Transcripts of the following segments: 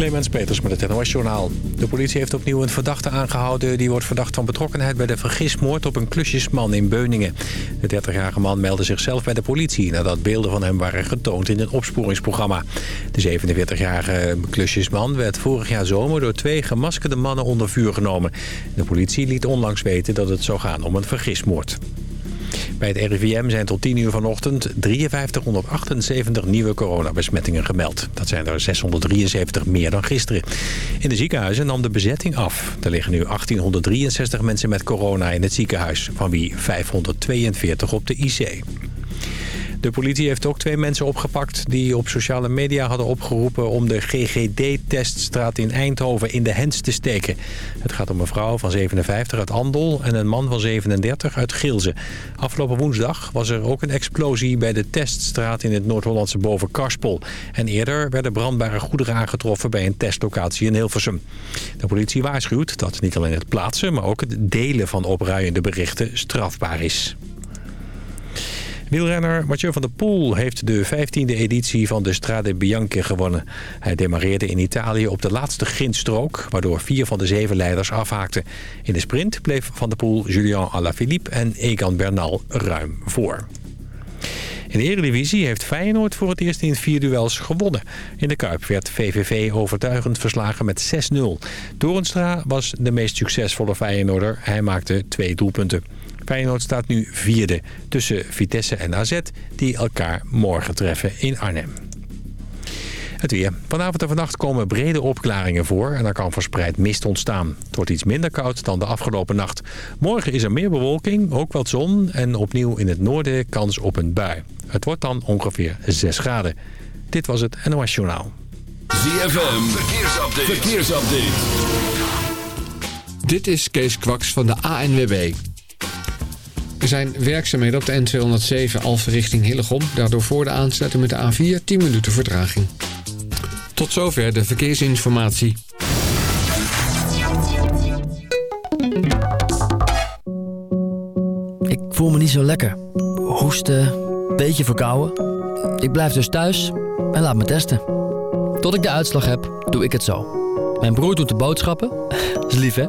Clemens Peters met het NOS Journaal. De politie heeft opnieuw een verdachte aangehouden... die wordt verdacht van betrokkenheid bij de vergismoord op een klusjesman in Beuningen. De 30-jarige man meldde zichzelf bij de politie... nadat beelden van hem waren getoond in een opsporingsprogramma. De 47-jarige klusjesman werd vorig jaar zomer... door twee gemaskerde mannen onder vuur genomen. De politie liet onlangs weten dat het zou gaan om een vergismoord. Bij het RIVM zijn tot 10 uur vanochtend 5378 nieuwe coronabesmettingen gemeld. Dat zijn er 673 meer dan gisteren. In de ziekenhuizen nam de bezetting af. Er liggen nu 1863 mensen met corona in het ziekenhuis, van wie 542 op de IC. De politie heeft ook twee mensen opgepakt die op sociale media hadden opgeroepen om de GGD-teststraat in Eindhoven in de hens te steken. Het gaat om een vrouw van 57 uit Andel en een man van 37 uit Gilze. Afgelopen woensdag was er ook een explosie bij de teststraat in het Noord-Hollandse Bovenkarspel. En eerder werden brandbare goederen aangetroffen bij een testlocatie in Hilversum. De politie waarschuwt dat niet alleen het plaatsen, maar ook het delen van opruiende berichten strafbaar is. Wielrenner Mathieu van der Poel heeft de 15e editie van de Strade Bianche gewonnen. Hij demareerde in Italië op de laatste grindstrook... waardoor vier van de zeven leiders afhaakten. In de sprint bleef Van der Poel, Julian Alaphilippe en Egan Bernal ruim voor. In de Eredivisie heeft Feyenoord voor het eerst in vier duels gewonnen. In de Kuip werd VVV overtuigend verslagen met 6-0. Dorenstra was de meest succesvolle Feyenoorder. Hij maakte twee doelpunten. Feyenoord staat nu vierde tussen Vitesse en AZ... die elkaar morgen treffen in Arnhem. Het weer. Vanavond en vannacht komen brede opklaringen voor... en er kan verspreid mist ontstaan. Het wordt iets minder koud dan de afgelopen nacht. Morgen is er meer bewolking, ook wat zon... en opnieuw in het noorden kans op een bui. Het wordt dan ongeveer 6 graden. Dit was het NOS Journaal. ZFM. Verkeersupdate. Verkeersupdate. Dit is Kees Kwaks van de ANWB. Er zijn werkzaamheden op de N207 Alphen richting Hillegom. Daardoor voor de aansluiting met de A4 10 minuten vertraging. Tot zover de verkeersinformatie. Ik voel me niet zo lekker. Hoesten, beetje verkouden. Ik blijf dus thuis en laat me testen. Tot ik de uitslag heb, doe ik het zo. Mijn broer doet de boodschappen. is lief, hè?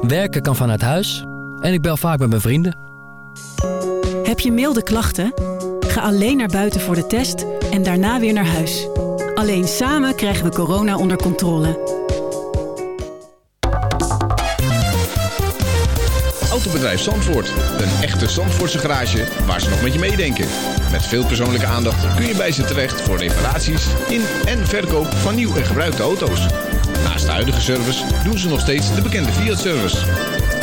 Werken kan vanuit huis. En ik bel vaak met mijn vrienden. Heb je milde klachten? Ga alleen naar buiten voor de test en daarna weer naar huis. Alleen samen krijgen we corona onder controle. Autobedrijf Zandvoort. Een echte Zandvoortse garage waar ze nog met je meedenken. Met veel persoonlijke aandacht kun je bij ze terecht voor reparaties in en verkoop van nieuw en gebruikte auto's. Naast de huidige service doen ze nog steeds de bekende Fiat-service.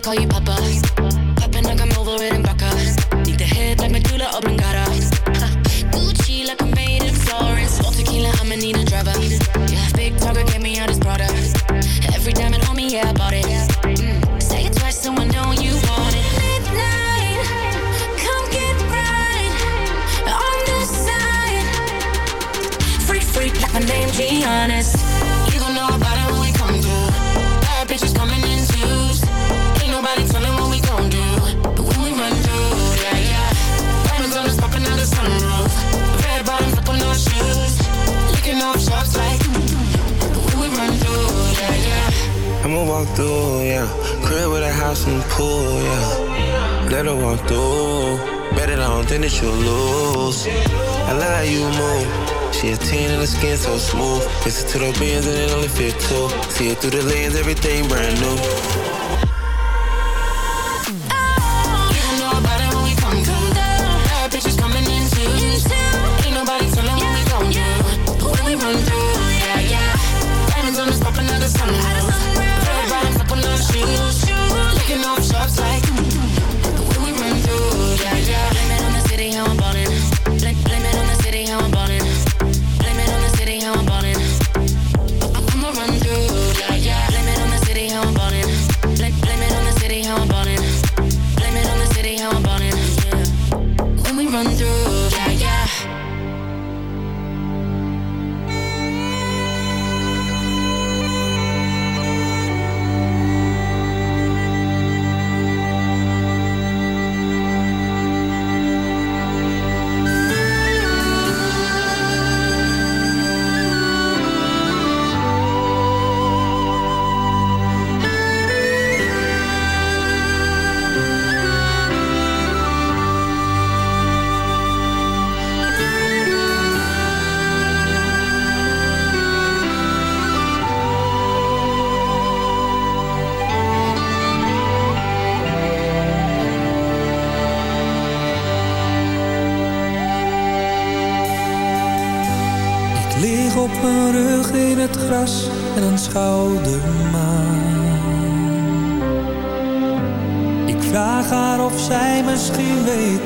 Call you I'ma walk through, yeah. Crib with a house and pool, yeah. Let her walk through. Better on than that you lose. I love how you move. She a teen and the skin so smooth. Listen to the bands and it only fit two. See it through the lens, everything brand new.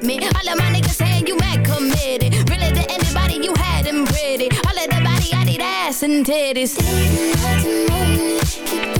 commitment. All of my niggas saying you mad committed. Really to anybody you had them pretty. All of the body, I need ass and titties. Stay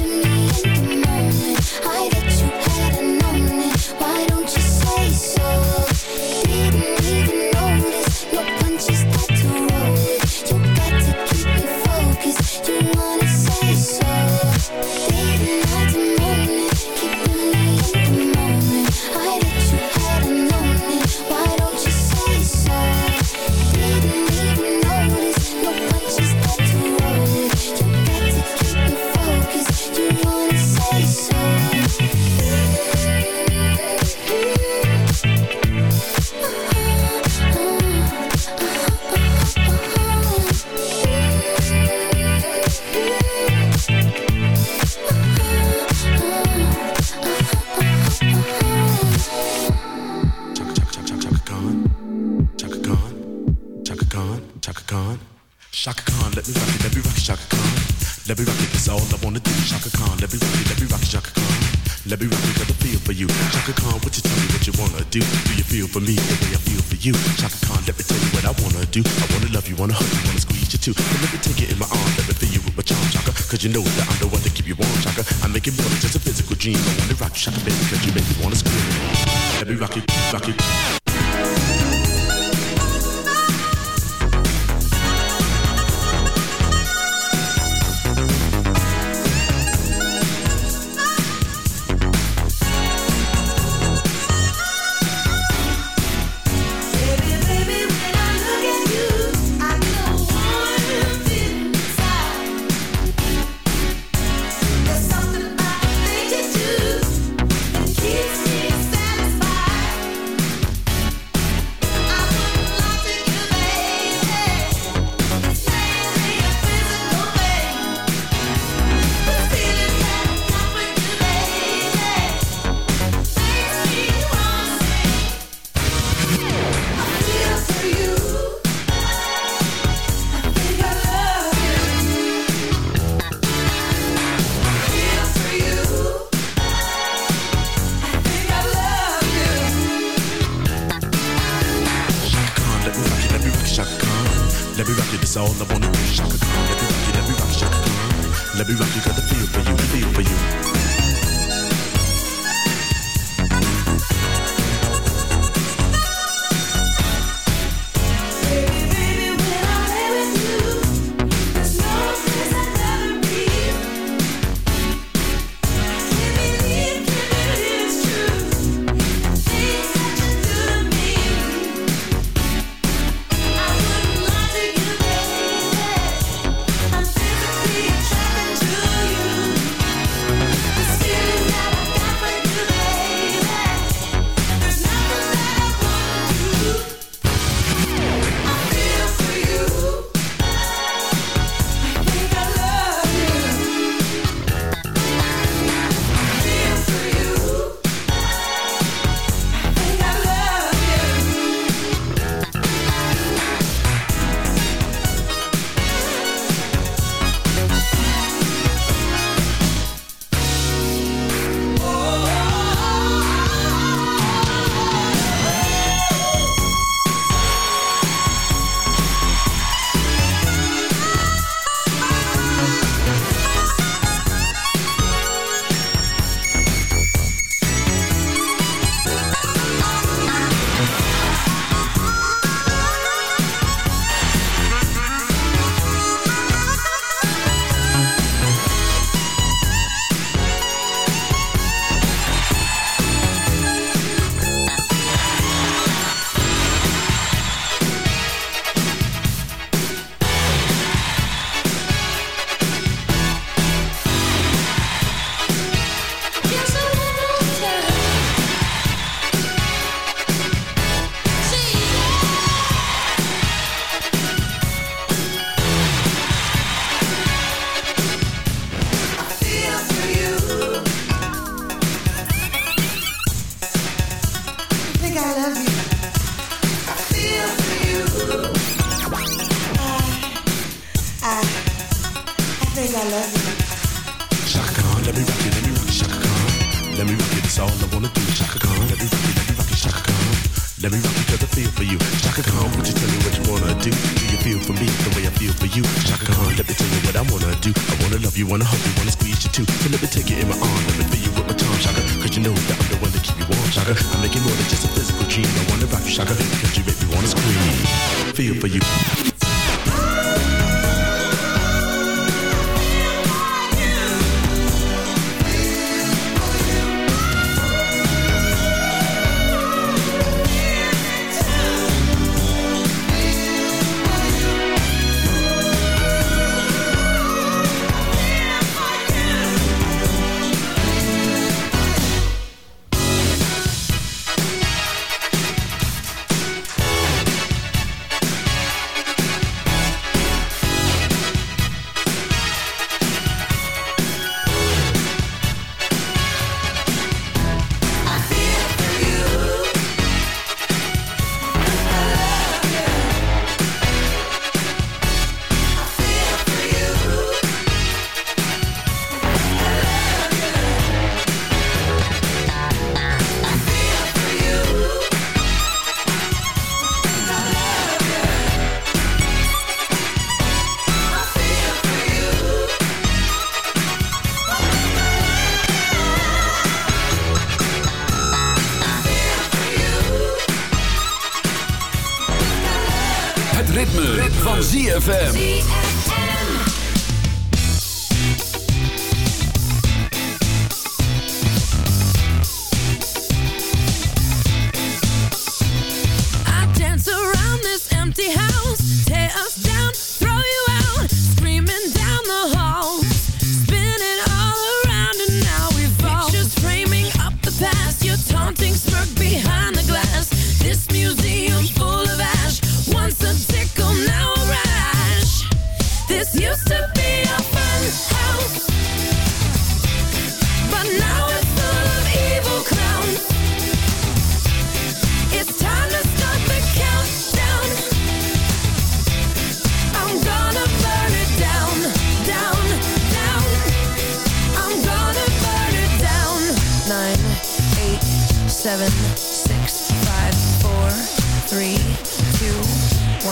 you. Chaka Khan, let me tell you what I wanna do. I wanna love you, wanna hug you, wanna squeeze you too. And let me take it in my arm, let me fill you with my charm, Chaka, cause you know that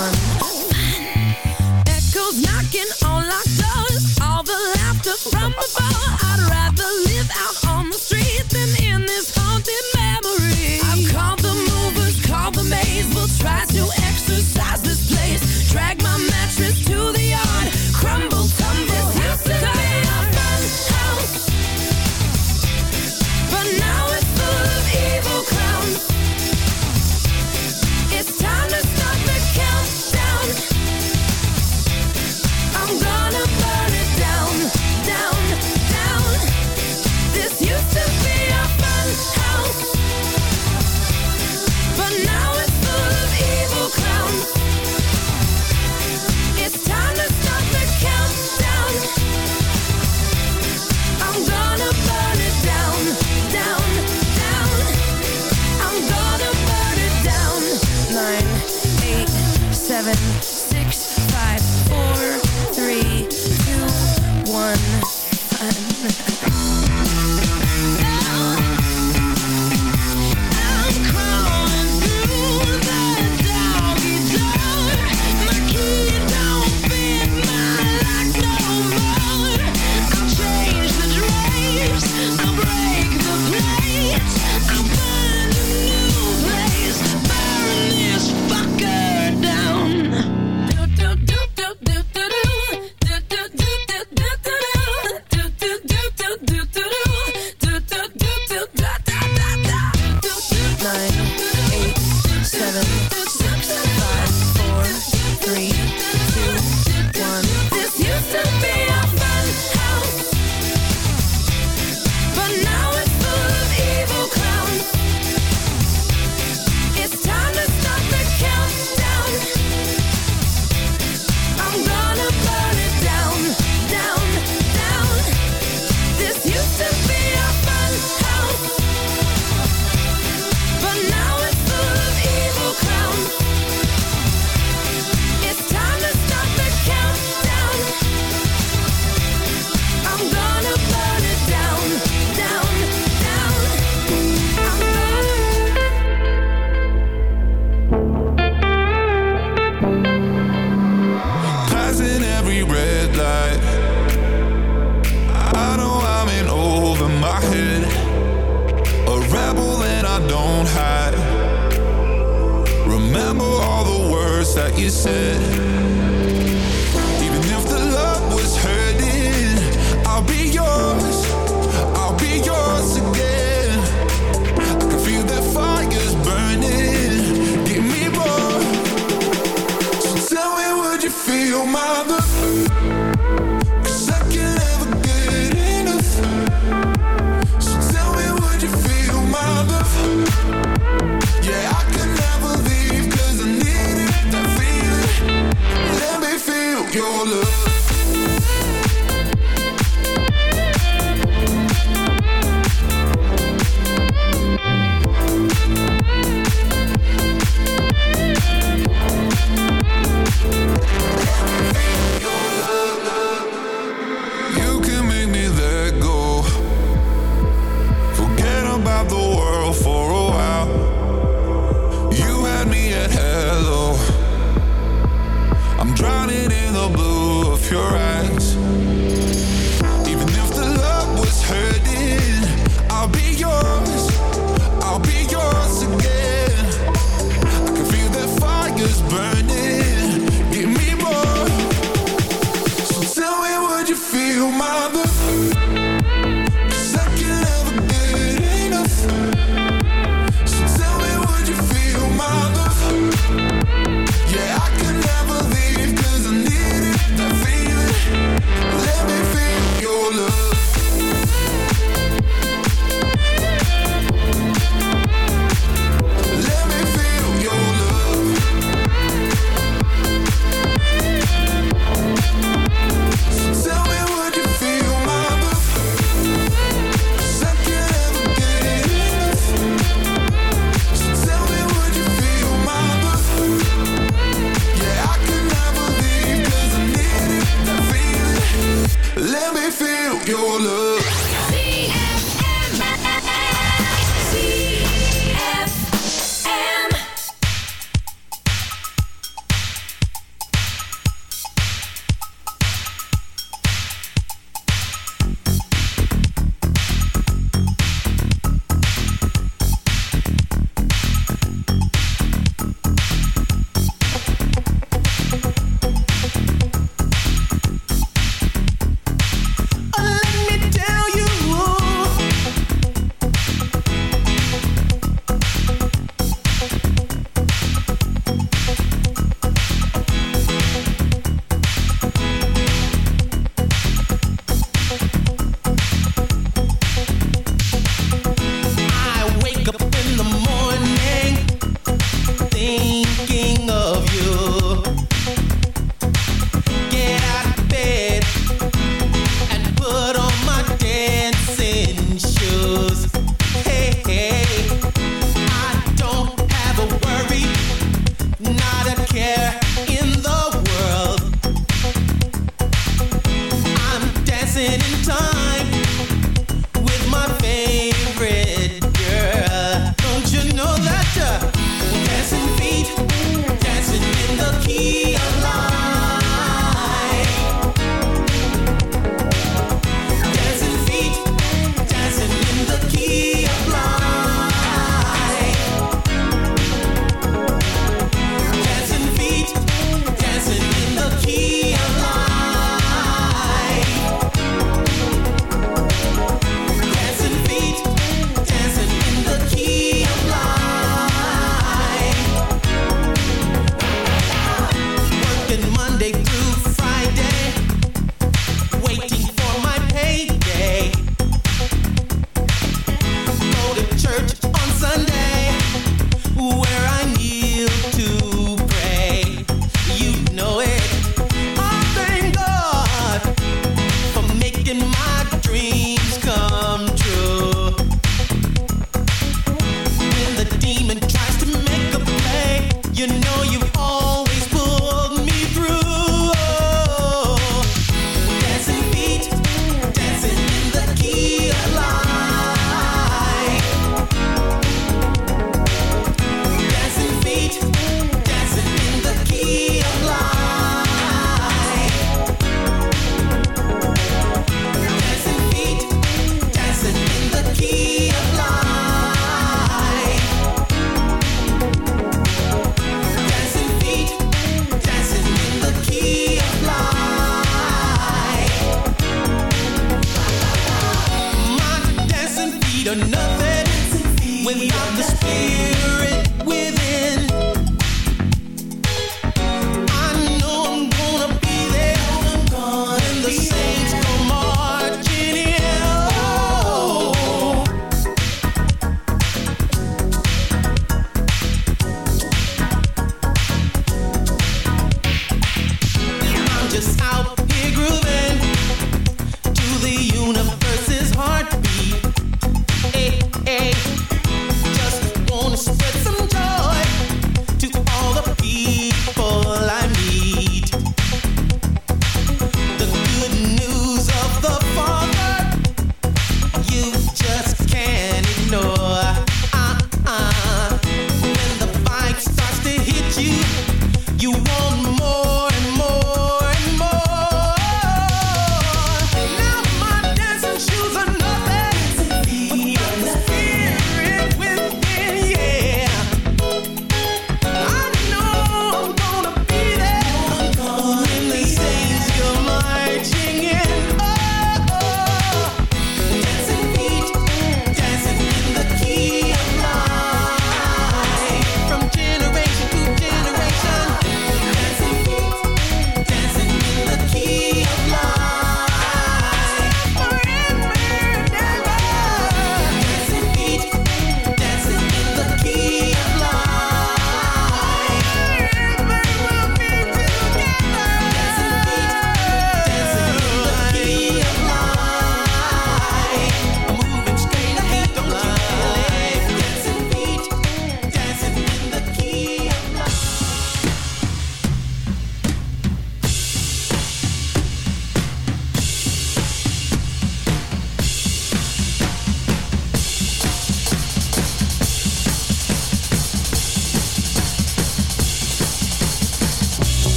one.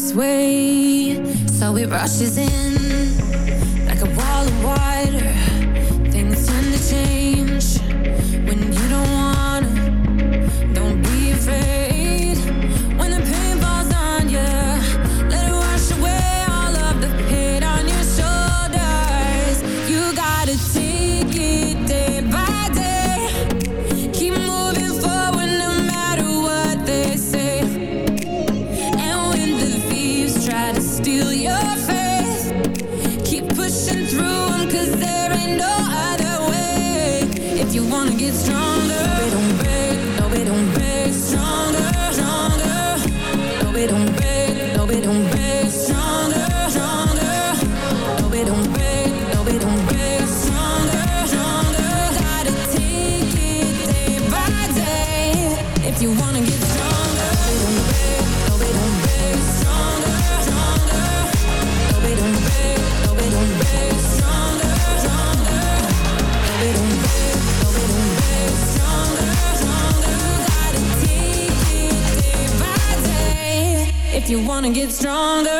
This way. So it rushes in stronger.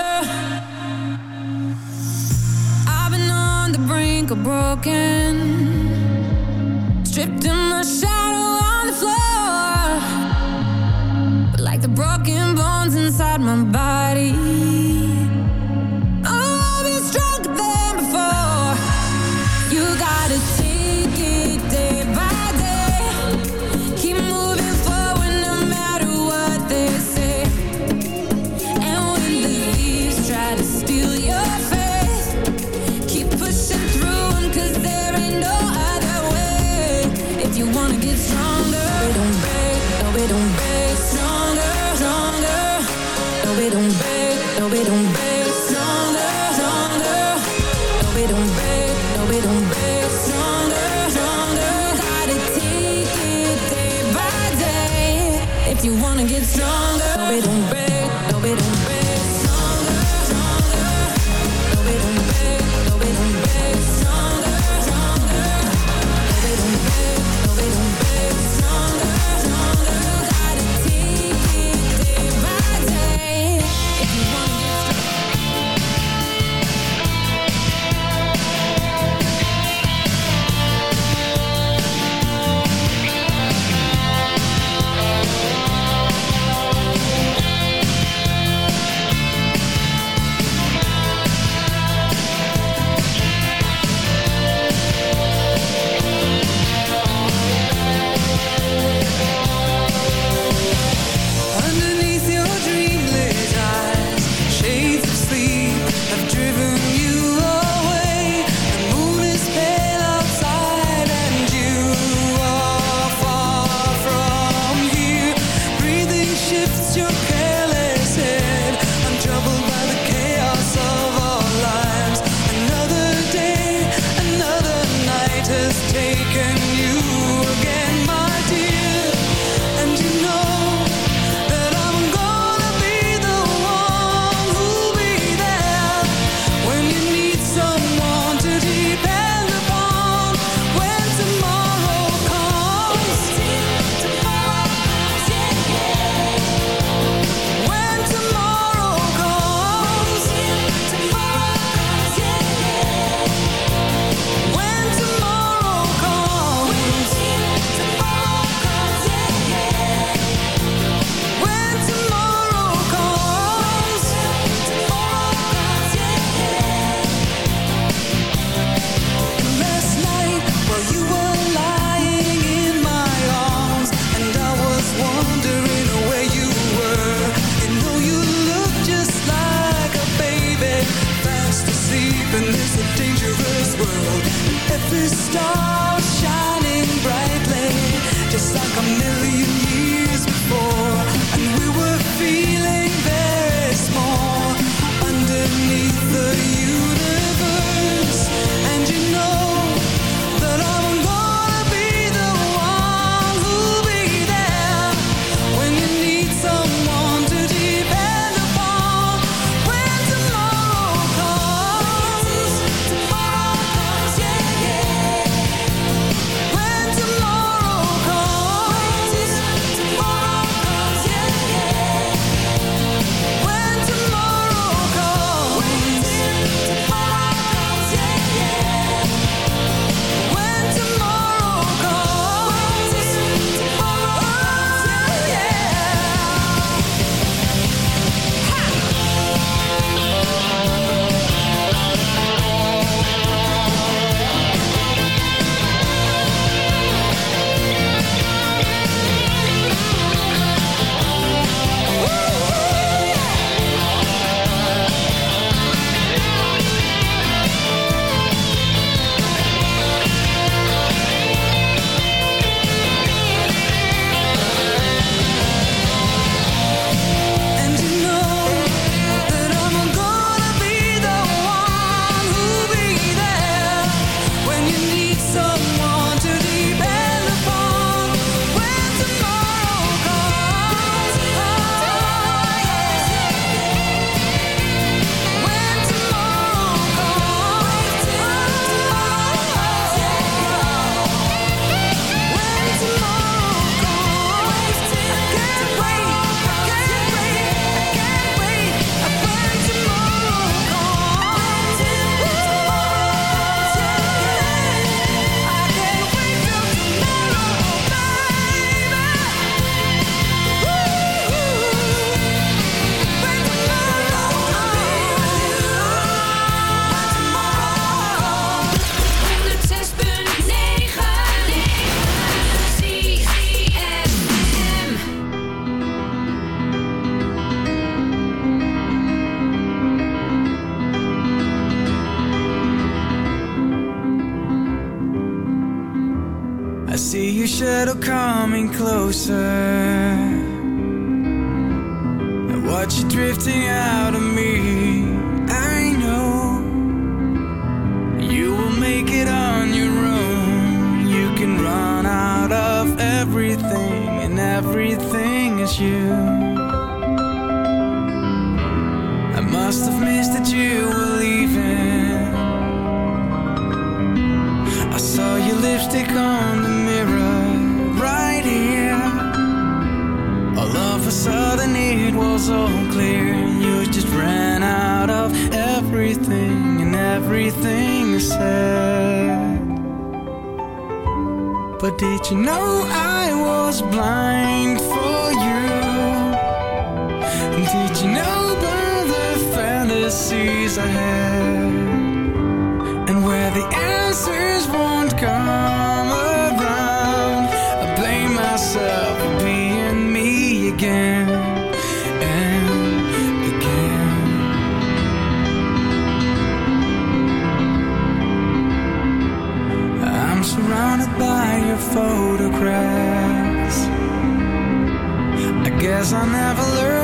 guess I never learned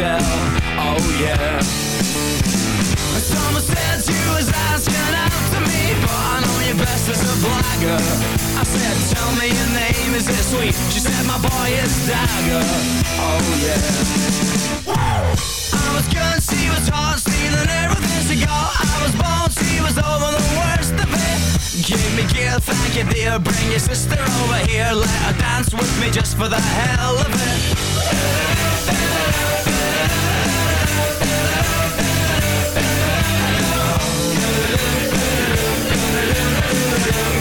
of. Oh yeah. Someone said you was asking after me, but I know you best as a blagger. I said, tell me your name, is it sweet? She said, my boy is Dagger. Oh yeah. I was good, she was hot, stealing everything she got. I was born, she was over the worst of it. Give me gear, thank you dear. Bring your sister over here, let her dance with me just for the hell of it.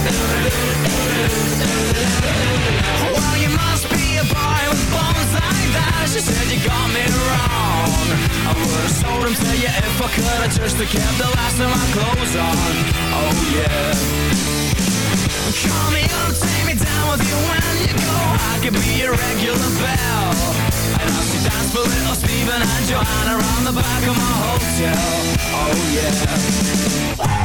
Well, you must be a boy with bones like that. She said you got me wrong. I would've to you if I could. I just the last of my clothes on. Oh yeah. Call me up, take me down with you when you go. I could be your regular dance for little Stephen and Joanna around the back of my hotel. Oh yeah.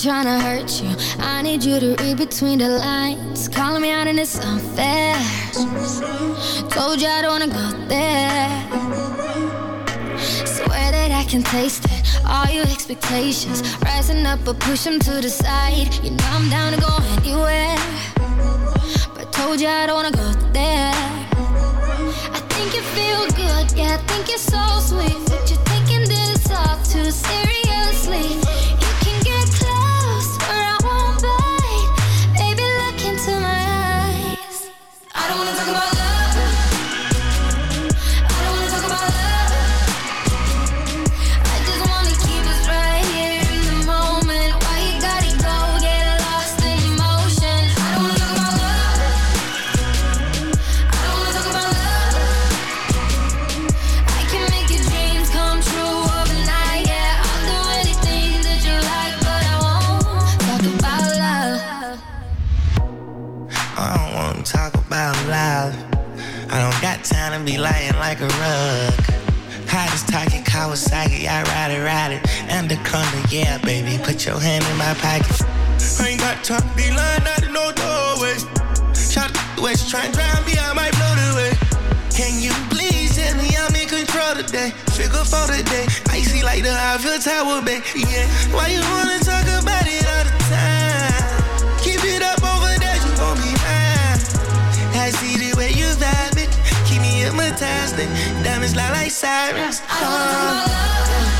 Ain't tryna hurt you. I need you to read between the lines. Calling me out and it's unfair. Told you I don't wanna go there. Swear that I can taste it. All your expectations rising up, but push them to the side. You know I'm down to go anywhere. But told you I don't wanna go there. I think you feel good, yeah, I think you're so sweet. Anaconda, yeah, baby, put your hand in my pocket. I ain't got time to be lying out in no doorway. Shot the way she tryna drown me, I might blow the way. Can you please tell me I'm in control today? Figure for today. Icy like the Eiffel Tower, baby. Yeah. Why you wanna talk about it all the time? Keep it up over there, you gon' be mine. I see the way you vibe it. Keep me hypnotized. Diamonds lie like sirens. I